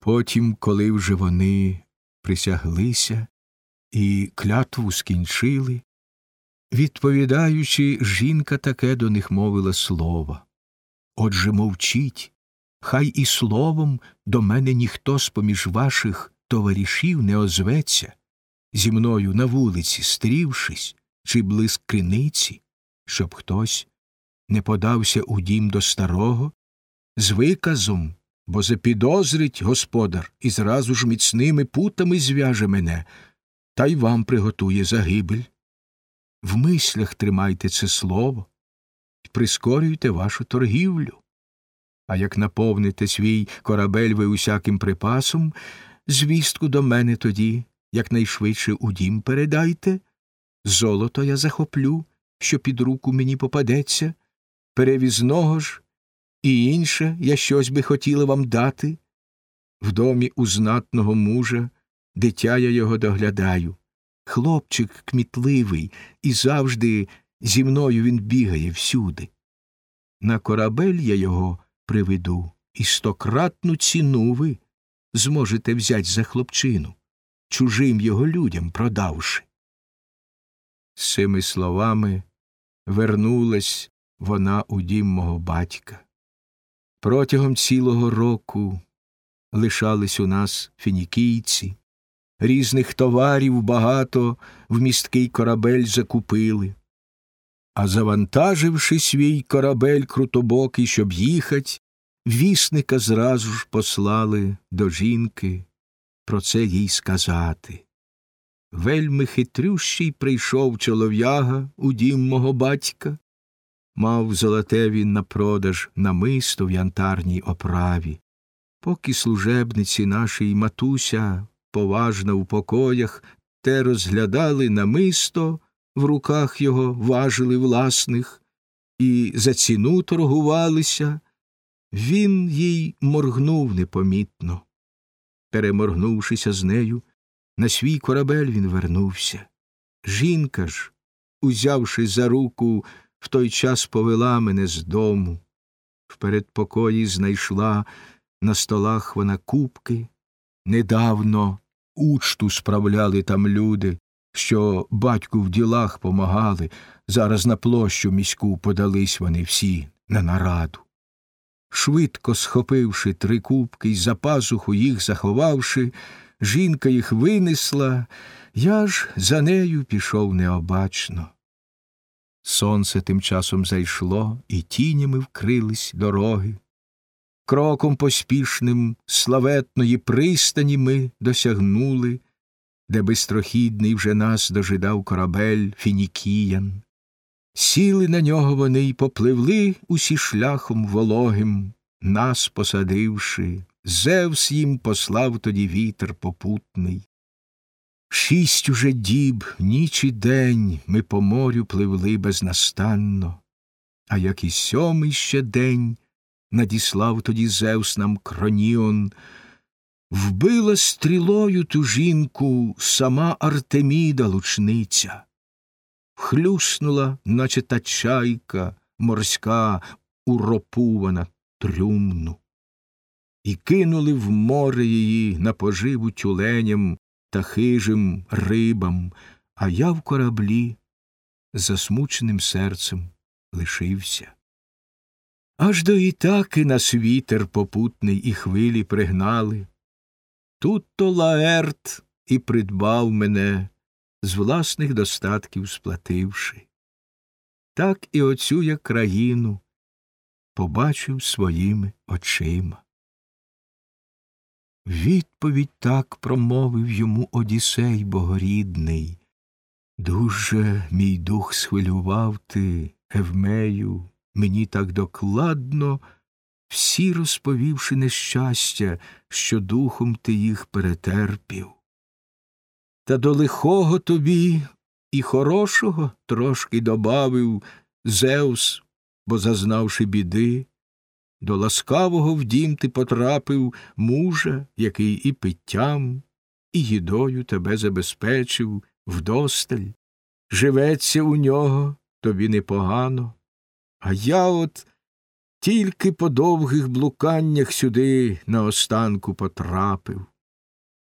Потім, коли вже вони присяглися і клятву скінчили, відповідаючи, жінка таке до них мовила слово. Отже, мовчіть, хай і словом до мене ніхто з поміж ваших товаришів не озветься, зі мною на вулиці, стрівшись, чи блиск криниці, щоб хтось не подався у дім до старого, з виказом, бо запідозрить господар і зразу ж міцними путами зв'яже мене, та й вам приготує загибель. В мислях тримайте це слово і прискорюйте вашу торгівлю. А як наповните свій корабель ви усяким припасом, звістку до мене тоді якнайшвидше у дім передайте, золото я захоплю, що під руку мені попадеться, перевізного ж і інше я щось би хотіла вам дати. В домі у знатного мужа дитя я його доглядаю. Хлопчик кмітливий, і завжди зі мною він бігає всюди. На корабель я його приведу, і стократну ціну ви зможете взять за хлопчину, чужим його людям продавши. З цими словами вернулась вона у дім мого батька. Протягом цілого року лишались у нас фінікійці, різних товарів багато в місткий корабель закупили, а завантаживши свій корабель крутобокий, щоб їхать, вісника зразу ж послали до жінки. Про це їй сказати. Вельми хитрющий прийшов чолов'яга у дім мого батька, мав золоте він на продаж намисто в янтарній оправі. Поки служебниці нашій матуся поважна в покоях, те розглядали намисто, в руках його важили власних, і за ціну торгувалися, він їй моргнув непомітно. Переморгнувшися з нею, на свій корабель він вернувся. Жінка ж, узявши за руку, в той час повела мене з дому. В передпокої знайшла на столах вона кубки. Недавно учту справляли там люди, що батьку в ділах помагали, зараз на площу міську подались вони всі на нараду. Швидко схопивши три кубки й за пазуху їх заховавши, жінка їх винесла, я ж за нею пішов необачно. Сонце тим часом зайшло, і тінями вкрились дороги. Кроком поспішним славетної пристані ми досягнули, де бистрохідний вже нас дожидав корабель фінікіян. Сіли на нього вони й попливли усі шляхом вологим, нас посадивши, Зевс їм послав тоді вітер попутний. Шість уже діб, ніч і день ми по морю пливли безнастанно, а як і сьомий ще день надіслав тоді Зевс нам кроніон, вбила стрілою ту жінку сама Артеміда лучниця, хлюснула, наче та чайка морська уропувана трюмну, і кинули в море її на поживу тюленям та хижим рибам, а я в кораблі засмученим серцем лишився. Аж до Ітаки нас вітер попутний і хвилі пригнали. Тут то Лаерт і придбав мене, з власних достатків сплативши. Так і оцю я країну побачив своїми очима. Відповідь так промовив йому Одісей богорідний. Дуже мій дух схвилював ти, Евмею, мені так докладно, всі розповівши нещастя, що духом ти їх перетерпів. Та до лихого тобі і хорошого трошки добавив Зевс, бо, зазнавши біди, до ласкавого в дім ти потрапив мужа, який і питтям, і їдою тебе забезпечив вдосталь. Живеться у нього тобі непогано. А я от Тільки по довгих блуканнях сюди наостанку потрапив.